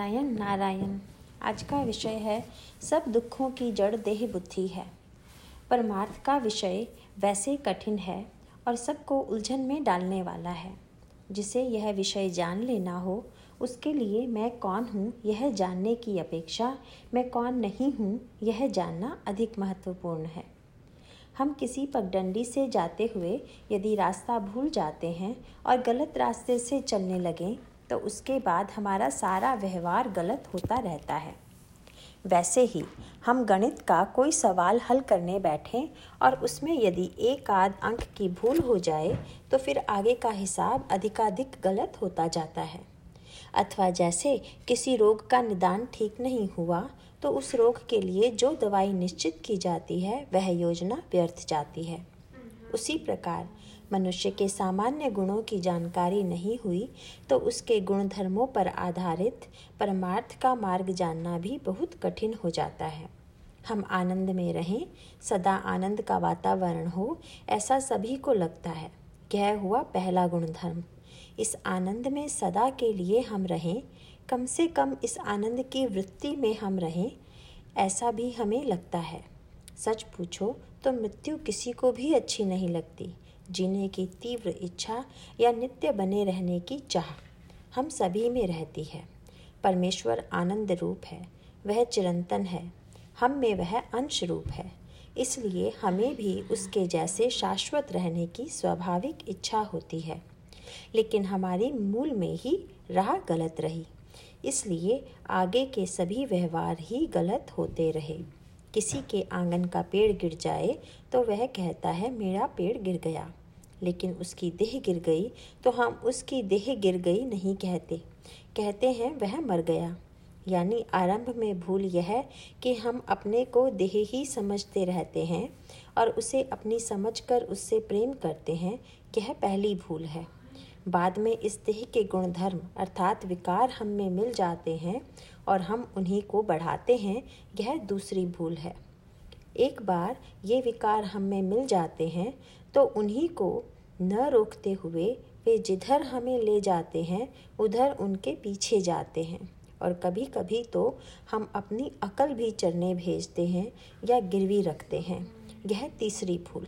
नारायण नारायण। आज का विषय है, सब दुखों की जड़ देह बुद्धि है। परमार्थ का विषय वैसे कठिन है और सबको उलझन में डालने वाला है। जिसे यह विषय जान लेना हो, उसके लिए मैं कौन हूँ, यह जानने की अपेक्षा मैं कौन नहीं हूँ, यह जानना अधिक महत्वपूर्ण है। हम किसी पगडंडी से जाते हुए यदि रास्ता भूल जाते हैं और गलत रास्ते से चलने लगें तो उसके बाद हमारा सारा व्यवहार गलत होता रहता है। वैसे ही हम गणित का कोई सवाल हल करने बैठें और उसमें यदि एक आध अंक की भूल हो जाए तो फिर आगे का हिसाब अधिकाधिक गलत होता जाता है। अथवा जैसे किसी रोग का निदान ठीक नहीं हुआ तो उस रोग के लिए जो दवाई निश्चित की जाती है, वह योजना व्यर्थ जाती है। उसी प्रकार मनुष्य के सामान्य गुणों की जानकारी नहीं हुई तो उसके गुणधर्मों पर आधारित परमार्थ का मार्ग जानना भी बहुत कठिन हो जाता है। हम आनंद में रहें, सदा आनंद का वातावरण हो, ऐसा सभी को लगता है। यह हुआ पहला गुणधर्म। इस आनंद में सदा के लिए हम रहें, कम से कम इस आनंद की वृत्ति में हम रहें, ऐसा भी हमें लगता है। सच पूछो तो मृत्यु किसी को भी अच्छी नहीं लगती, जीने की तीव्र इच्छा या नित्य बने रहने की चाह। हम सभी में रहती है। परमेश्वर आनंद रूप है, वह चिरंतन है, हम में वह अंश रूप है। इसलिए हमें भी उसके जैसे शाश्वत रहने की स्वाभाविक इच्छा होती है। लेकिन हमारी मूल में ही राह गलत रही, इसलिए आगे के सभी व्यवहार ही गलत होते रहे। किसी के आँगन का पेड़ गिर जाए तो वह कहता है, मेरा पेड़ गिर गया। लेकिन उसकी देह गिर गई तो हम उसकी देह गिर गई नहीं कहते। कहते हैं, वह मर गया। यानी आरंभ में भूल यह कि हम अपने को देह ही समझते रहते हैं और उसे अपनी समझ कर उससे प्रेम करते हैं, यह पहली भूल है। बाद में इस देह के गुणधर्म अर्थात विकार हम में मिल जाते हैं और हम उन्हीं को बढ़ाते हैं, यह दूसरी भूल है। एक बार ये विकार हम में मिल जाते हैं तो उन्हीं को न रोकते हुए वे जिधर हमें ले जाते हैं, उधर उनके पीछे जाते हैं। और कभी कभी तो हम अपनी अकल भी चरने भेजते हैं या गिरवी रखते हैं, यह तीसरी भूल।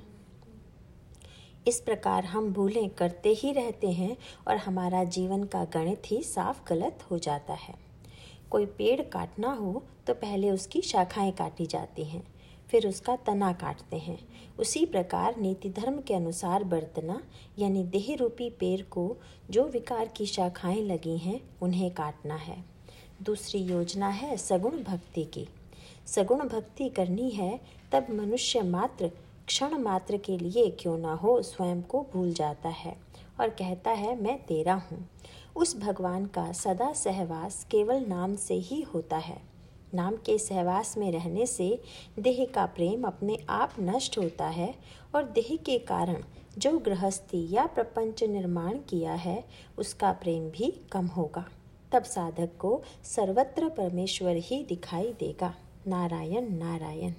इस प्रकार हम भूलें, करते ही रहते हैं और हमारा जीवन का गणित ही साफ़ गलत हो जाता है। कोई पेड़ काटना हो तो पहले उसकी शाखाएँ काटी जाती हैं, फिर उसका तना काटते हैं। उसी प्रकार नीति धर्म के अनुसार बरतना, यानी देह रूपी पेड़ को जो विकार की शाखाएँ लगी हैं, उन्हें काटना है। दूसरी योजना है सगुण भक्ति की। सगुण भक्ति करनी है, तब मनुष्य मात्र क्षण मात्र के लिए क्यों ना हो स्वयं को भूल जाता है और कहता है, मैं तेरा हूँ। उस भगवान का सदा सहवास केवल नाम से ही होता है। नाम के सहवास में रहने से देह का प्रेम अपने आप नष्ट होता है और देह के कारण जो गृहस्थी या प्रपंच निर्माण किया है, उसका प्रेम भी कम होगा। तब साधक को सर्वत्र परमेश्वर ही दिखाई देगा। नारायण नारायण।